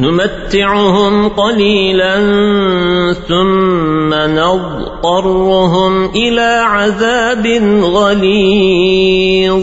نمتعهم قليلا ثم نضطرهم إلى عذاب غليظ.